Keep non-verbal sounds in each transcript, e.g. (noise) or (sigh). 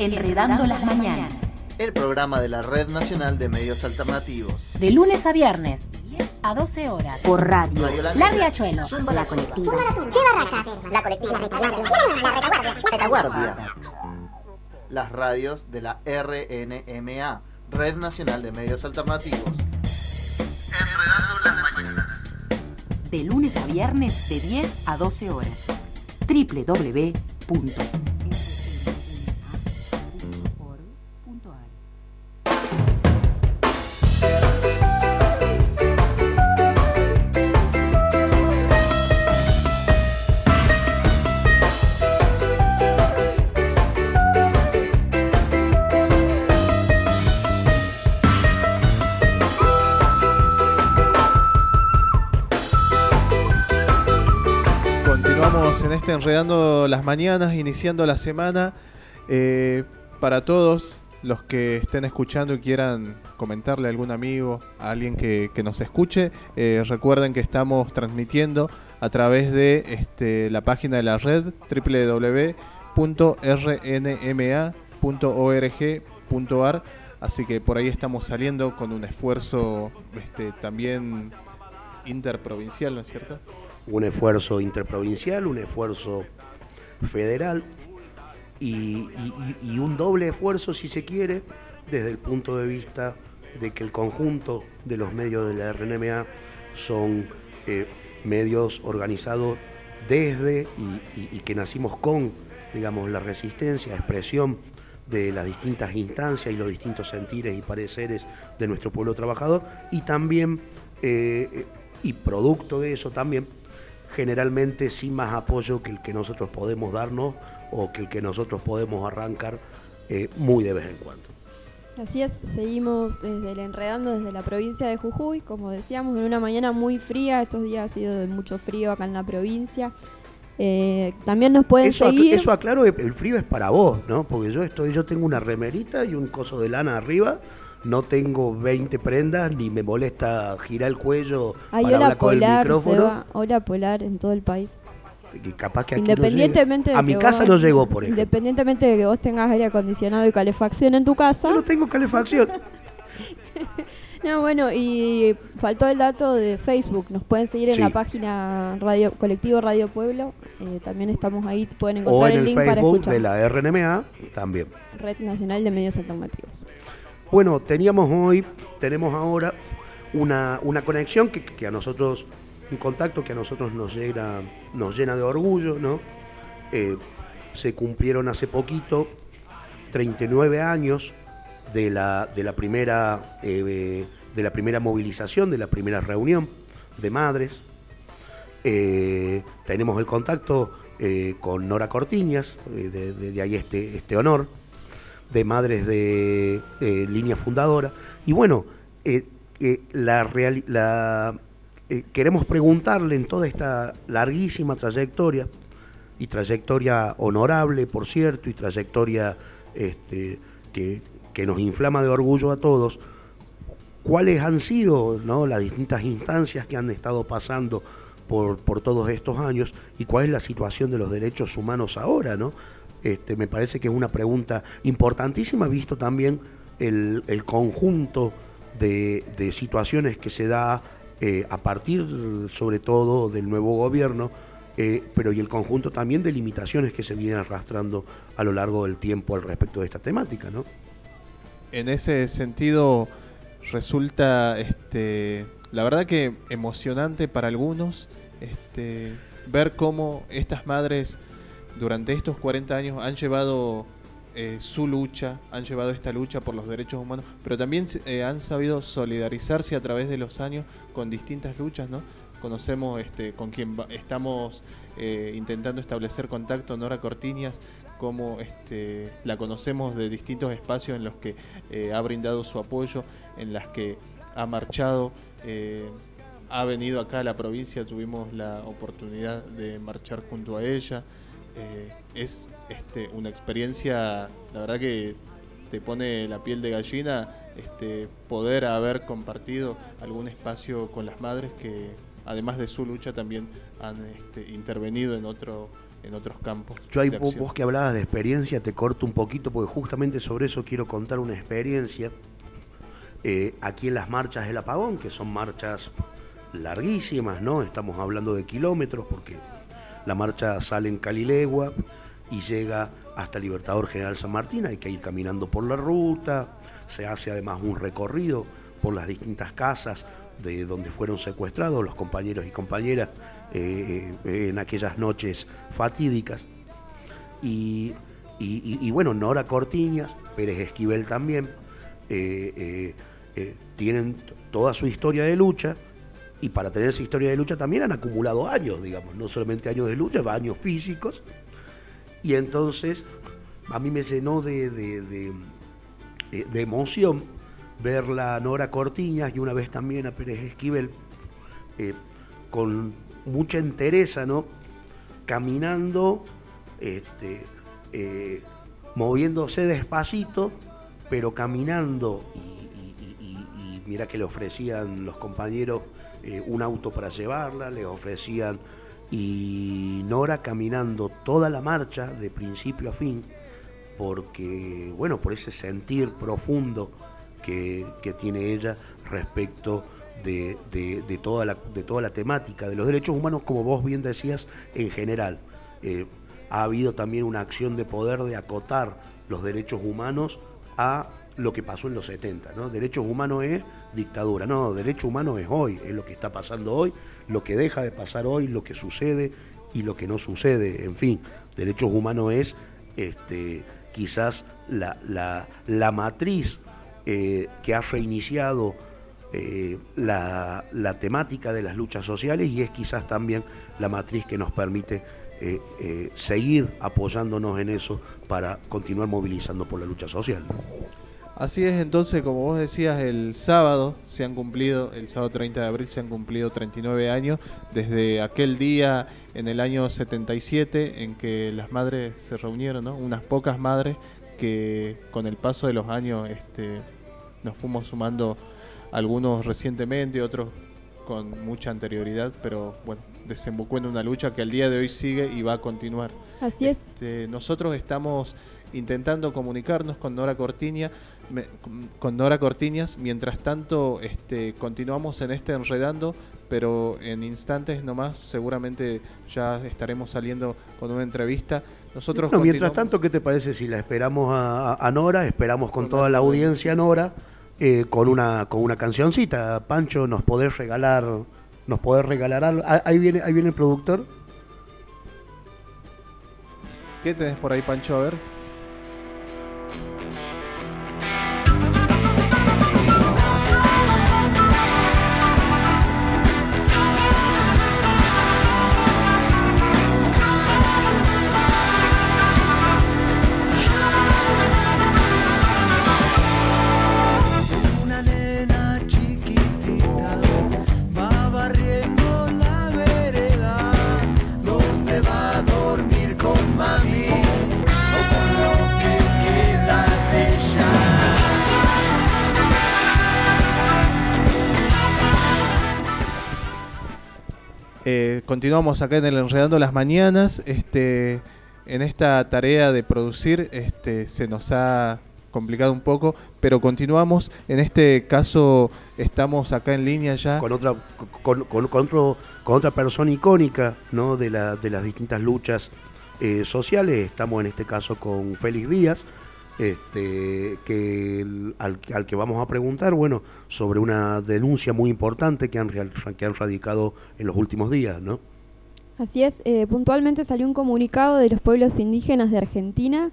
Enredando las Mañanas. El programa de la Red Nacional de Medios Alternativos. De lunes a viernes, a 12 horas. Por radio. Radio La. Riachuelo. Zumba La la colectiva. La colectiva. La retaguardia. Retaguardia. Las radios de la RNMA, Red Nacional de Medios Alternativos. Enredando las mañanas. De lunes a viernes, de 10 a 12 horas. www.rnma.org.ar Enredando las Mañanas, iniciando la semana. Eh, para todos los que estén escuchando y quieran comentarle a algún amigo, a alguien que, que nos escuche, eh, recuerden que estamos transmitiendo a través de este, la página de la red www.rnma.org.ar. Así que por ahí estamos saliendo con un esfuerzo este, también interprovincial, ¿no es cierto? Un esfuerzo interprovincial, un esfuerzo federal y, un doble esfuerzo, si se quiere, desde el punto de vista de que el conjunto de los medios de la RNMA son eh, medios organizados desde y que nacimos con, digamos, la resistencia, expresión de las distintas instancias y los distintos sentires y pareceres de nuestro pueblo trabajador y también, eh, eh, y producto de eso también, generalmente sin más apoyo que el que nosotros podemos darnos o que el que nosotros podemos arrancar eh, muy de vez en cuando. Así es, seguimos desde el Enredando, desde la provincia de Jujuy, como decíamos, en una mañana muy fría, estos días ha sido de mucho frío acá en la provincia. Eh, también nos pueden Eso, ac- seguir. eso aclaro, que el frío es para vos, ¿no? Porque yo estoy, yo tengo una remerita y un coso de lana arriba, no tengo 20 prendas, ni me molesta girar el cuello Hay para hablar con el polar, micrófono. Seba, ola polar en todo el país. que capaz que aquí no Independientemente de A mi casa no llegó, por ejemplo. Independientemente de que vos tengas aire acondicionado y calefacción en tu casa. Yo no tengo calefacción. (laughs) No, bueno, y faltó el dato de Facebook. Nos pueden seguir en la página Radio Colectivo Radio Pueblo. Eh, también estamos ahí, pueden o encontrar en el el link para Facebook escuchar. de la RNMA también. Red Nacional de Medios Alternativos. Bueno, teníamos hoy, tenemos ahora una, una conexión que, a nosotros, un contacto que a nosotros nos llena, nos llena de orgullo, ¿no? Eh, se cumplieron hace poquito 39 años de la, de la primera eh, de la primera movilización, de la primera reunión de madres. Eh, tenemos el contacto con Nora Cortiñas, de, de- de ahí este, este honor de madres de eh, línea fundadora. Y bueno, eh, eh, la queremos preguntarle en toda esta larguísima trayectoria, y trayectoria honorable, por cierto, y trayectoria este, que, que nos inflama de orgullo a todos, cuáles han sido ¿no? las distintas instancias que han estado pasando por, por todos estos años y cuál es la situación de los derechos humanos ahora, ¿no? Este, me parece que es una pregunta importantísima, visto también el, el conjunto de, de situaciones que se da eh, a partir, sobre todo, del nuevo gobierno, eh, pero y el conjunto también de limitaciones que se vienen arrastrando a lo largo del tiempo al respecto de esta temática, ¿no? En ese sentido resulta, este, la verdad que emocionante para algunos, este, ver cómo estas madres durante estos 40 años han llevado eh, su lucha, han llevado esta lucha por los derechos humanos, pero también eh, han sabido solidarizarse a través de los años con distintas luchas, ¿no? Conocemos este, con quien estamos eh, intentando establecer contacto, Nora Cortiñas, como este, la conocemos de distintos espacios en los que ha brindado su apoyo, en las que ha marchado, ha venido acá a la provincia, tuvimos la oportunidad de marchar junto a ella. Eh, es este, una experiencia, la verdad que te pone la piel de gallina este, poder haber compartido algún espacio con las madres que además de su lucha también han este, intervenido en otro en otros campos. Yo de vos, vos que hablabas de experiencia, te corto un poquito porque justamente sobre eso quiero contar una experiencia. Eh, aquí en las marchas del apagón, que son marchas larguísimas, ¿no? Estamos hablando de kilómetros porque la marcha sale en Calilegua y llega hasta Libertador General San Martín, hay que ir caminando por la ruta, se hace además un recorrido por las distintas casas de donde fueron secuestrados los compañeros y compañeras eh, eh, en aquellas noches fatídicas. Y, bueno, Nora Cortiñas, Pérez Esquivel también, eh, tienen toda su historia de lucha y para tener esa historia de lucha también han acumulado años, digamos, no solamente años de lucha, años físicos. Y entonces a mí me llenó de, de- de emoción verla a Nora Cortiñas y una vez también a Pérez Esquivel eh, con mucha entereza, ¿no? Caminando, este, eh, moviéndose despacito, pero caminando y mira que le ofrecían los compañeros eh, un auto para llevarla, le ofrecían y Nora caminando toda la marcha de principio a fin, porque, bueno, por ese sentir profundo que, que tiene ella respecto de, de- de toda la, de toda la temática de los derechos humanos, como vos bien decías, en general. Eh, ha habido también una acción de poder de acotar los derechos humanos a lo que pasó en los 70, ¿no? Derechos humanos es dictadura, no, derecho humano es hoy, es lo que está pasando hoy, lo que deja de pasar hoy, lo que sucede y lo que no sucede, en fin, derechos humanos es este, quizás la, la- la matriz eh, que ha reiniciado eh, la, la temática de las luchas sociales y es quizás también la matriz que nos permite eh, seguir apoyándonos en eso para continuar movilizando por la lucha social. Así es, entonces, como vos decías, el sábado se han cumplido, el sábado 30 de abril se han cumplido 39 años desde aquel día en el año 77 en que las madres se reunieron, ¿no? Unas pocas madres que con el paso de los años este, nos fuimos sumando algunos recientemente, otros con mucha anterioridad, pero bueno, desembocó en una lucha que al día de hoy sigue y va a continuar. Así es. Este, nosotros estamos intentando comunicarnos con Nora Cortiña, me- con Nora Cortiñas, mientras tanto este, continuamos en este enredando, pero en instantes nomás seguramente ya estaremos saliendo con una entrevista. Nosotros Bueno, mientras tanto, ¿qué te parece si la esperamos a, a Nora? Esperamos con Con toda la audiencia Nora eh, con una con una cancioncita. Pancho, nos podés regalar, nos podés regalar algo. Ah, Ahí viene, ahí viene el productor. ¿Qué tenés por ahí, Pancho? A ver. Continuamos acá en el Enredando las Mañanas. Este, en esta tarea de producir este, se nos ha complicado un poco, pero continuamos. En este caso estamos acá en línea ya. con otra con, con- otro- con otra persona icónica ¿no? de, de las distintas luchas eh, sociales. Estamos en este caso con Félix Díaz, este, que al, que vamos a preguntar, bueno, sobre una denuncia muy importante que han, que han radicado en los últimos días, ¿no? Así es, eh, puntualmente salió un comunicado de los pueblos indígenas de Argentina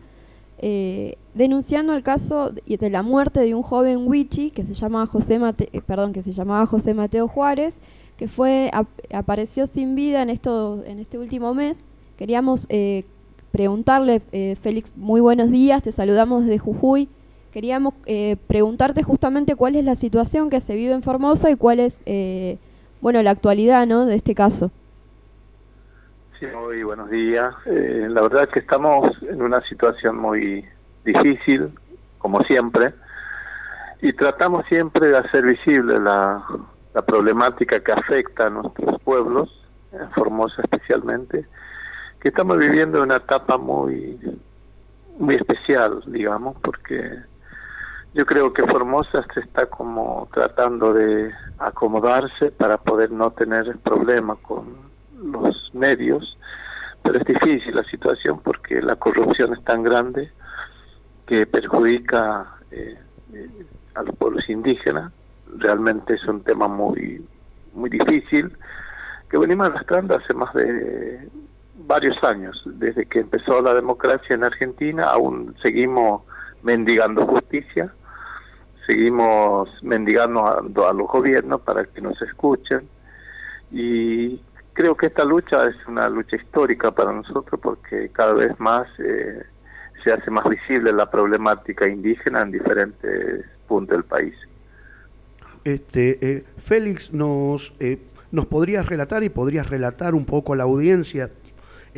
eh, denunciando el caso de la muerte de un joven Wichi que se llama José Mate- eh, perdón, que se llamaba José Mateo Juárez, que fue ap- apareció sin vida en esto en este último mes. Queríamos preguntarle, eh, Félix, muy buenos días, te saludamos desde Jujuy. Queríamos eh, preguntarte justamente cuál es la situación que se vive en Formosa y cuál es, eh, bueno, la actualidad, ¿no? De este caso. Sí, muy buenos días. Eh, la verdad es que estamos en una situación muy difícil, como siempre, y tratamos siempre de hacer visible la, la problemática que afecta a nuestros pueblos, en Formosa especialmente, estamos viviendo una etapa muy muy especial, digamos, porque yo creo que Formosa se está como tratando de acomodarse para poder no tener problemas con los medios, pero es difícil la situación porque la corrupción es tan grande que perjudica eh, eh, a los pueblos indígenas. Realmente es un tema muy muy difícil que venimos arrastrando hace más de varios años, desde que empezó la democracia en Argentina, aún seguimos mendigando justicia, seguimos mendigando a, los gobiernos para que nos escuchen y creo que esta lucha es una lucha histórica para nosotros porque cada vez más eh, se hace más visible la problemática indígena en diferentes puntos del país. Este, eh, Félix, nos, eh, ¿nos podrías relatar y podrías relatar un poco a la audiencia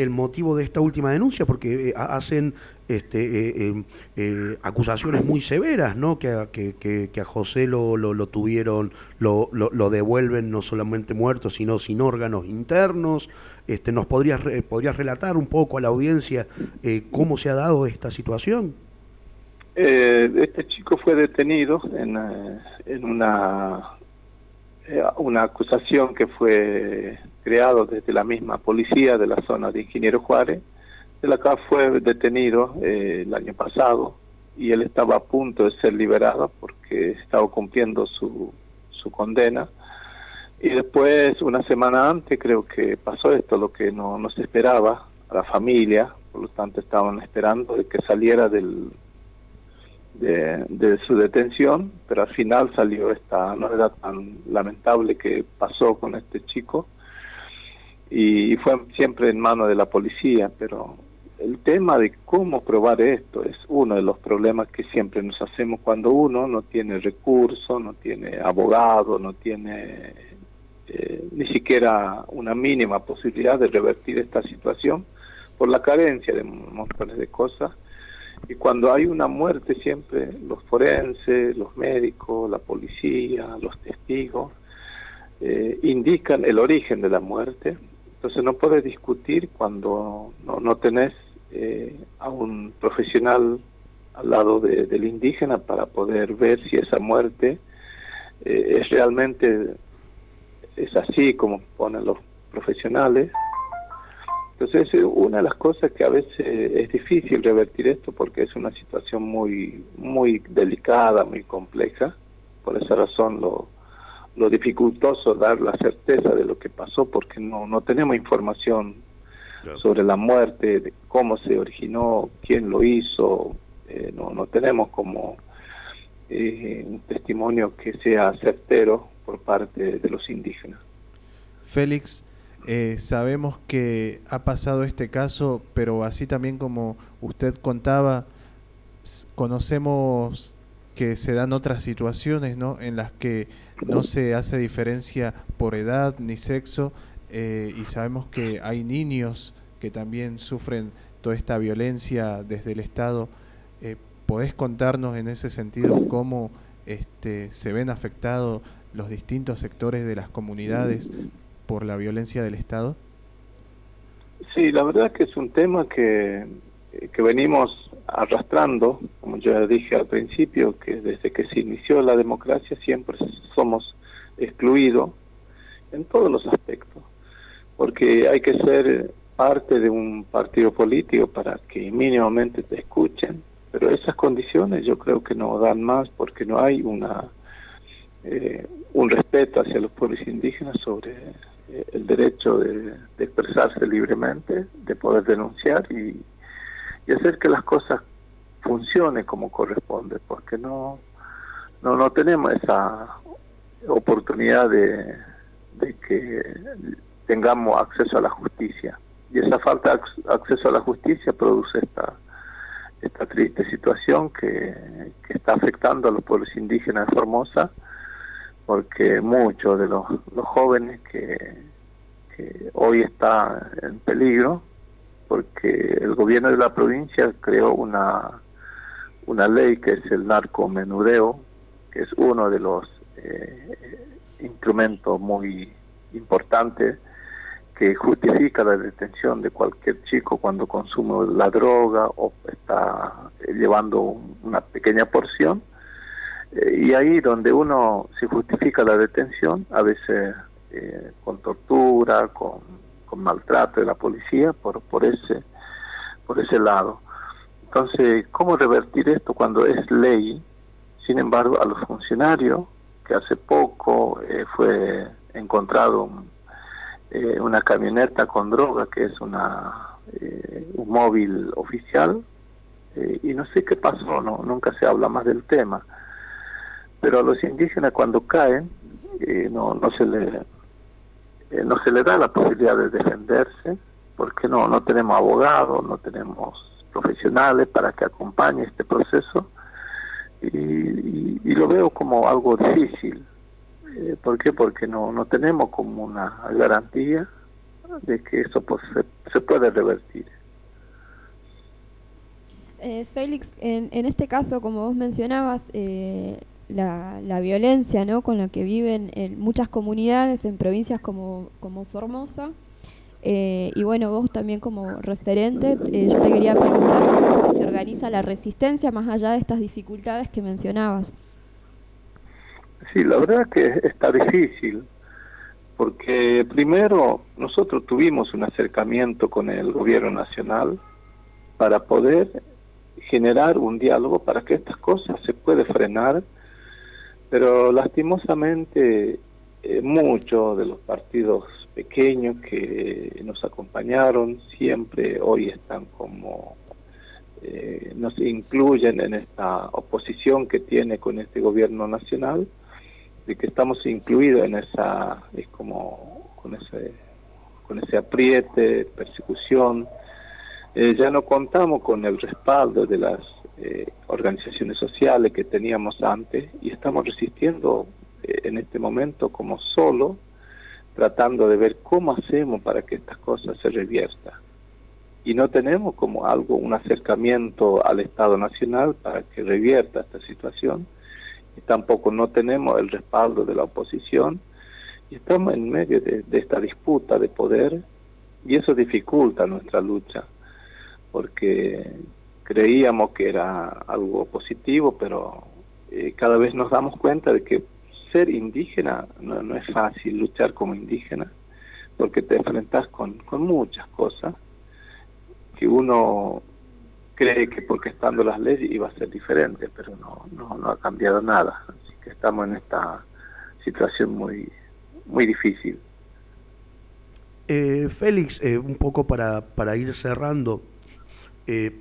el motivo de esta última denuncia? Porque eh, ha- hacen este, eh, eh, eh, acusaciones muy severas, ¿no? Que, a- que, que- a José lo, lo, tuvieron, lo, lo, devuelven no solamente muerto, sino sin órganos internos. Este, ¿Nos podrías, podrías relatar un poco a la audiencia cómo se ha dado esta situación? Este chico fue detenido en, en una una acusación que fue creado desde la misma policía de la zona de Ingeniero Juárez. Él acá fue detenido eh, el año pasado y él estaba a punto de ser liberado porque estaba cumpliendo su, su condena. Y después, una semana antes, creo que pasó esto, lo que no, no se esperaba a la familia, por lo tanto estaban esperando de que saliera del, de, de su detención, pero al final salió esta novedad tan lamentable que pasó con este chico y fue siempre en manos de la policía, pero el tema de cómo probar esto es uno de los problemas que siempre nos hacemos cuando uno no tiene recursos, no tiene abogado, no tiene eh, ni siquiera una mínima posibilidad de revertir esta situación por la carencia de montones de cosas. Y cuando hay una muerte siempre los forenses, los médicos, la policía, los testigos eh, indican el origen de la muerte. Entonces no puedes discutir cuando no, no tenés eh, a un profesional al lado de- del indígena para poder ver si esa muerte eh, es realmente es así como ponen los profesionales entonces, una de las cosas que a veces es difícil revertir esto porque es una situación muy muy delicada, muy compleja. Por esa razón lo, lo dificultoso dar la certeza de lo que pasó porque no, no tenemos información sobre la muerte, de cómo se originó, quién lo hizo, eh, no, no tenemos como eh, un testimonio que sea certero por parte de los indígenas. Félix, eh, sabemos que ha pasado este caso, pero así también como usted contaba, conocemos que se dan otras situaciones ¿no? en las que no se hace diferencia por edad ni sexo eh, y sabemos que hay niños que también sufren toda esta violencia desde el Estado. Eh, ¿Podés contarnos en ese sentido cómo este, se ven afectados los distintos sectores de las comunidades por la violencia del Estado? Sí, la verdad que es un tema que, que venimos arrastrando, como yo dije al principio, que desde que se inició la democracia siempre somos excluidos en todos los aspectos, porque hay que ser parte de un partido político para que mínimamente te escuchen, pero esas condiciones yo creo que no dan más porque no hay una eh, un respeto hacia los pueblos indígenas sobre eh, el derecho de, de expresarse libremente, de poder denunciar y, y hacer que las cosas funcionen como corresponde, porque no no no tenemos esa oportunidad de, de que tengamos acceso a la justicia. Y esa falta de ac- acceso a la justicia produce esta esta triste situación que, que está afectando a los pueblos indígenas de Formosa porque muchos de los, jóvenes que, que hoy está en peligro porque el gobierno de la provincia creó una una ley que es el narcomenudeo que es uno de los eh, instrumentos muy importantes que justifica la detención de cualquier chico cuando consume la droga o está llevando un- una pequeña porción. Eh, y ahí donde uno se justifica la detención, a veces eh, con tortura, con, con maltrato de la policía, por, por, ese, por ese lado. Entonces, ¿cómo revertir esto cuando es ley? Sin embargo, a los funcionarios, que hace poco eh, fue encontrado un- eh, una camioneta con droga, que es una eh, un móvil oficial, eh, y no sé qué pasó, no nunca se habla más del tema. Pero a los indígenas cuando caen, no, no se le eh, no se le da la posibilidad de defenderse, porque no, no tenemos abogados, no tenemos profesionales para que acompañe este proceso, y, y- y lo veo como algo difícil. Eh, ¿Por qué? Porque no, no tenemos como una garantía de que eso pues, se, se puede revertir. Eh, Félix, en, en este caso, como vos mencionabas, eh, la, la violencia ¿no? con la que viven en muchas comunidades en provincias como, como Formosa, eh, y bueno, vos también como referente, eh, yo te quería preguntar cómo es se organiza la resistencia más allá de estas dificultades que mencionabas. Sí, la verdad que está difícil, porque primero nosotros tuvimos un acercamiento con el gobierno nacional para poder generar un diálogo para que estas cosas se puede frenar, pero lastimosamente eh, muchos de los partidos pequeños que nos acompañaron siempre hoy están como eh, no se incluyen en esta oposición que tiene con este gobierno nacional de que estamos incluidos en esa es como con ese con ese apriete persecución. Eh, ya no contamos con el respaldo de las eh, organizaciones sociales que teníamos antes y estamos resistiendo eh, en este momento como solo tratando de ver cómo hacemos para que estas cosas se reviertan. Y no tenemos como algo un acercamiento al Estado Nacional para que revierta esta situación y tampoco no tenemos el respaldo de la oposición y estamos en medio de, de esta disputa de poder y eso dificulta nuestra lucha porque creíamos que era algo positivo pero eh, cada vez nos damos cuenta de que ser indígena no, no es fácil luchar como indígena porque te enfrentas con, con muchas cosas que uno cree que porque estando las leyes iba a ser diferente, pero no, no, no ha cambiado nada. Así que estamos en esta situación muy, muy difícil. Eh, Félix, eh, un poco para, para ir cerrando, eh,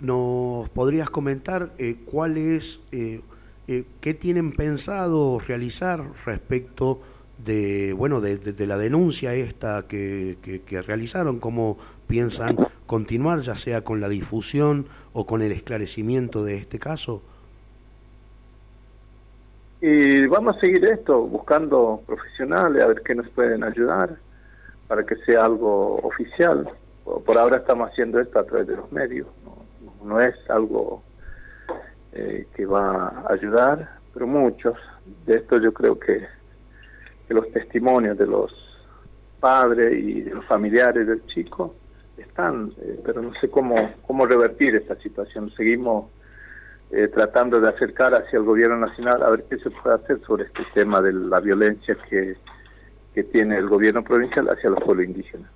¿nos podrías comentar eh, cuál es, eh, eh, qué tienen pensado realizar respecto de, bueno, de, la denuncia esta que, que- realizaron? ¿Cómo piensan continuar, ya sea con la difusión o con el esclarecimiento de este caso? Y vamos a seguir esto, buscando profesionales, a ver qué nos pueden ayudar para que sea algo oficial. Por por ahora estamos haciendo esto a través de los medios, no, no es algo eh, que va a ayudar, pero muchos de esto yo creo que, los testimonios de los padres y de los familiares del chico están, eh, pero no sé cómo, cómo revertir esta situación. Seguimos eh, tratando de acercar hacia el gobierno nacional a ver qué se puede hacer sobre este tema de la violencia que, que tiene el gobierno provincial hacia los pueblos indígenas.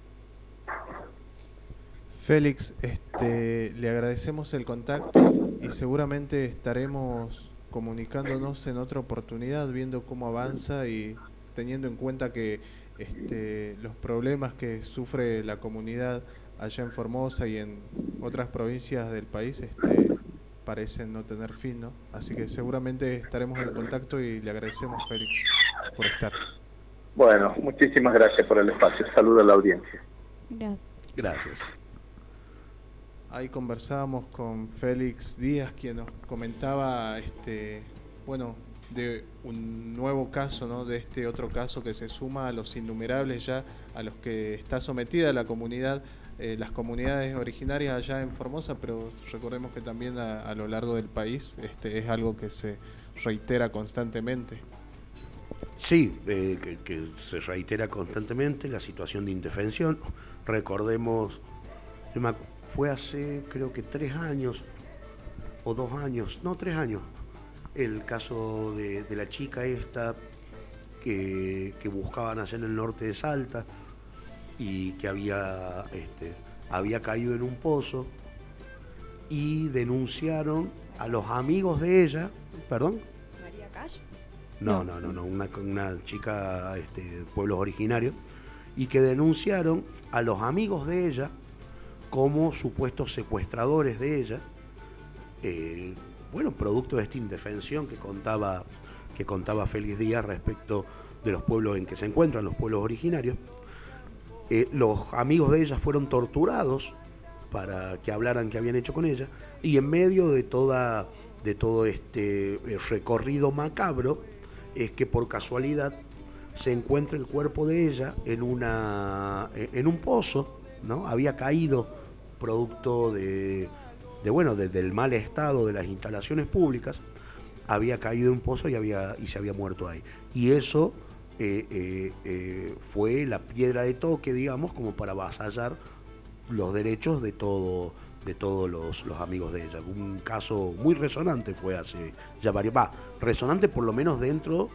Félix, este, le agradecemos el contacto y seguramente estaremos comunicándonos en otra oportunidad, viendo cómo avanza y teniendo en cuenta que este, los problemas que sufre la comunidad allá en Formosa y en otras provincias del país este, parecen no tener fin, ¿no? Así que seguramente estaremos en contacto y le agradecemos, Félix, por estar. Bueno, muchísimas gracias por el espacio. Saludo a la audiencia. Gracias. Gracias. Ahí conversábamos con Félix Díaz, quien nos comentaba, este, bueno, de un nuevo caso, ¿no? De este otro caso que se suma a los innumerables ya a los que está sometida la comunidad, eh, las comunidades originarias allá en Formosa, pero recordemos que también a, lo largo del país, este, es algo que se reitera constantemente. Sí, eh, que, se reitera constantemente la situación de indefensión. Recordemos, fue hace creo que tres años o dos años, no tres años, el caso de, de la chica esta que, que buscaban allá en el norte de Salta y que había, este, había caído en un pozo y denunciaron a los amigos de ella, perdón, María Cash. no, no, no, no, una, una chica este, de pueblos originarios, y que denunciaron a los amigos de ella como supuestos secuestradores de ella, eh, bueno, producto de esta indefensión que contaba, que contaba Félix Díaz respecto de los pueblos en que se encuentran, los pueblos originarios. Eh, los amigos de ella fueron torturados para que hablaran qué habían hecho con ella y en medio de toda de todo este eh, recorrido macabro es que por casualidad se encuentra el cuerpo de ella en una en un pozo no había caído producto de, de bueno de- del mal estado de las instalaciones públicas había caído en un pozo y había y se había muerto ahí y eso eh, eh, eh, fue la piedra de toque digamos como para avasallar los derechos de todo de todos los, amigos de ella. Un caso muy resonante fue hace ya varios, va, resonante por lo menos dentro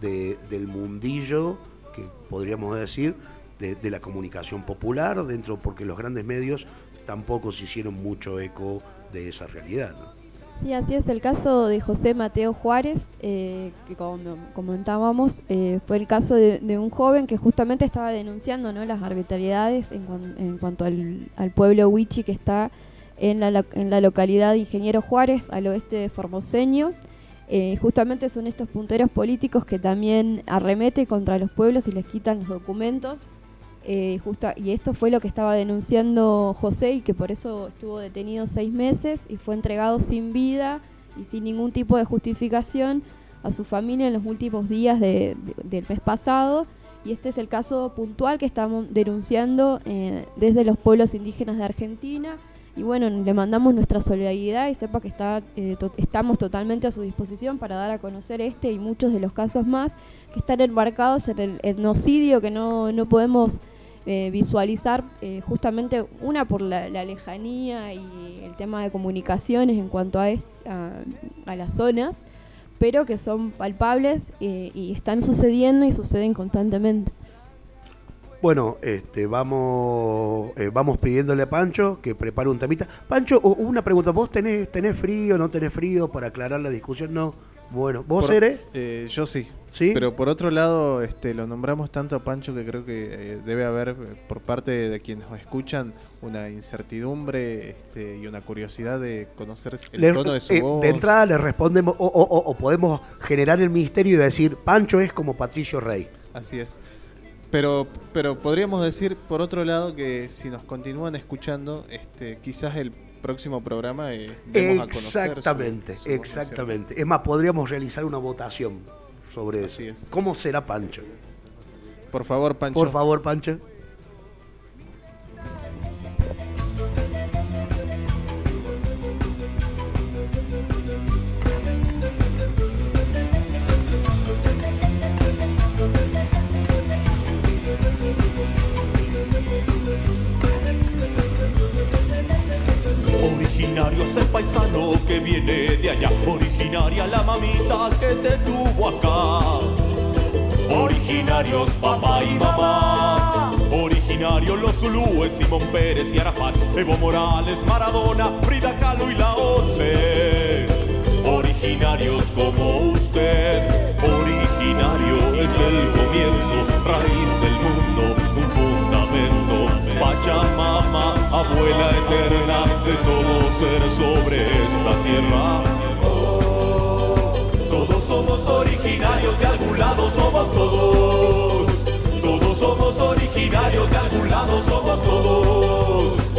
de- del mundillo que podríamos decir de, de la comunicación popular, dentro porque los grandes medios tampoco se hicieron mucho eco de esa realidad. ¿no? Sí, así es el caso de José Mateo Juárez, eh, que como comentábamos, eh, fue el caso de, un joven que justamente estaba denunciando ¿no? las arbitrariedades en, cuan- en cuanto al, pueblo Huichi que está en la, en la localidad de Ingeniero Juárez, al oeste de Formoseño. Eh, justamente son estos punteros políticos que también arremete contra los pueblos y les quitan los documentos. Eh, y esto fue lo que estaba denunciando José y que por eso estuvo detenido seis meses y fue entregado sin vida y sin ningún tipo de justificación a su familia en los últimos días de- de- del mes pasado. Y este es el caso puntual que estamos denunciando eh, desde los pueblos indígenas de Argentina. Y bueno, le mandamos nuestra solidaridad y sepa que está, eh, estamos totalmente a su disposición para dar a conocer este y muchos de los casos más que están embarcados en el etnocidio que no, no podemos eh, visualizar eh, justamente una por la, la lejanía y el tema de comunicaciones en cuanto a, est- a, a las zonas, pero que son palpables eh, y están sucediendo y suceden constantemente. Bueno, este, vamos, eh, vamos pidiéndole a Pancho que prepare un temita. Pancho, una pregunta, ¿vos tenés, tenés frío, no tenés frío para aclarar la discusión? No. Bueno, ¿vos Por- eres? eh, yo sí. ¿Sí? Pero por otro lado, este, lo nombramos tanto a Pancho que creo que eh, debe haber eh, por parte de quienes nos escuchan una incertidumbre este, y una curiosidad de conocer el Le- tono de su eh, voz. de entrada le respondemos, o, o- o- podemos generar el misterio y decir, Pancho es como Patricio Rey. Así es. Pero, pero podríamos decir, por otro lado, que si nos continúan escuchando, este, quizás el próximo programa eh, demos a conocer su- Exactamente, su voz, ¿no es exactamente. Es más, podríamos realizar una votación sobre Así eso. es. ¿Cómo será Pancho? Por favor, Pancho. Por favor, Pancho. Originario es el paisano que viene de allá, originaria la mamita que te tuvo acá. Originarios papá y mamá, originarios los zulúes, Simón Pérez y Arafat, Evo Morales, Maradona, Frida Kahlo y la Once. Originarios como usted, originario es el comienzo, raíz del mundo, un fundamento, Pachamama, abuela eterna de todo ser sobre esta tierra. Originarios, de algún lado somos todos. Todos somos originarios, de algún lado somos todos.